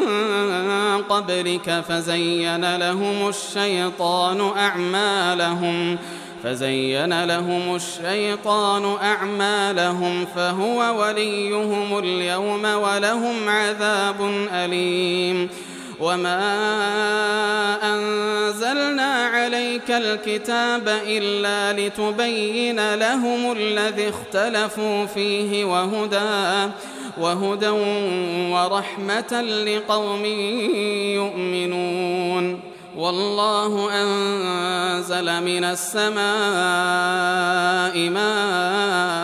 من قبلك فزين لهم الشيطان أعمالهم فزين لهم الشيطان أعمالهم فهو وليهم اليوم ولهم عذاب أليم. وما أنزلنا عليك الكتاب إلا لتبين لهم الذي اختلفوا فيه وهدى وهدى ورحمة لقوم يؤمنون والله أنزل من السماء ماء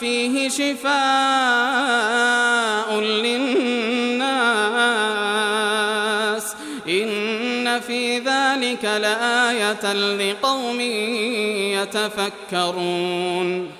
فيه شفاء للناس إن في ذلك لآية لقوم يتفكرون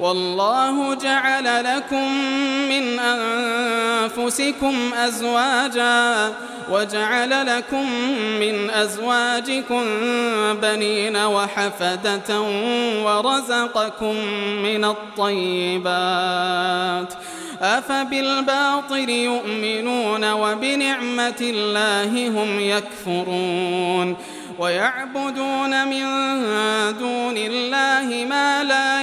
والله جعل لكم من أنفسكم أزواجا وجعل لكم من أزواجكم بنين وحفدة ورزقكم من الطيبات أفبالباطل يؤمنون وبنعمة الله هم يكفرون ويعبدون من دون الله ما لا